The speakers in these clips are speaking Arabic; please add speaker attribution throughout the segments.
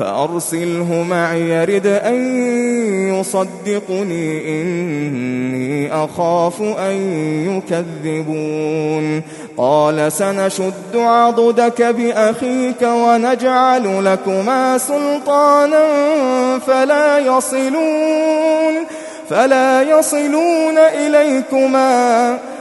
Speaker 1: فأرسله معي رد أن يصدقني إني أخاف أن يكذبون. قال سنشد عضدك بأخيك ونجعل لكما سلطانا فلا يصلون فلا يصلون إليكما.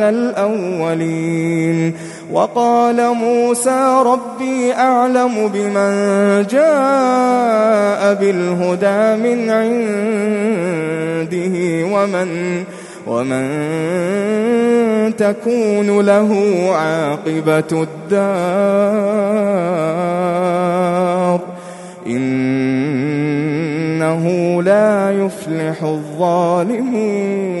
Speaker 1: من الأولين. وقال موسى ربي أعلم بمن جاء بالهدى من عنده ومن ومن تكون له عاقبة الدار. إنه لا يفلح الظالمون.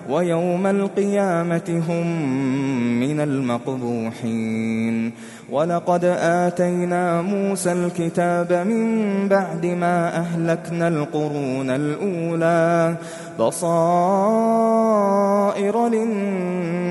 Speaker 1: ويوم القيامة هم من المقبوحين. ولقد آتينا موسى الكتاب من بعد ما أهلكنا القرون الأولى. بصائر للناس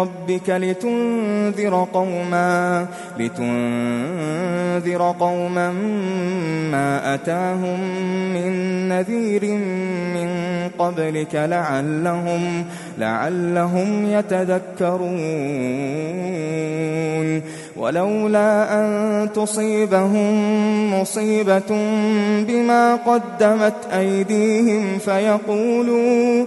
Speaker 1: ربك لتنذر قوما لتنذر قوما ما أتاهم من نذير من قبلك لعلهم لعلهم يتذكرون. ولولا أن تصيبهم مصيبة بما قدمت أيديهم فيقولون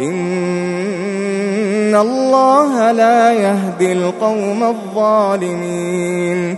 Speaker 1: إن الله لا يهدي القوم الظالمين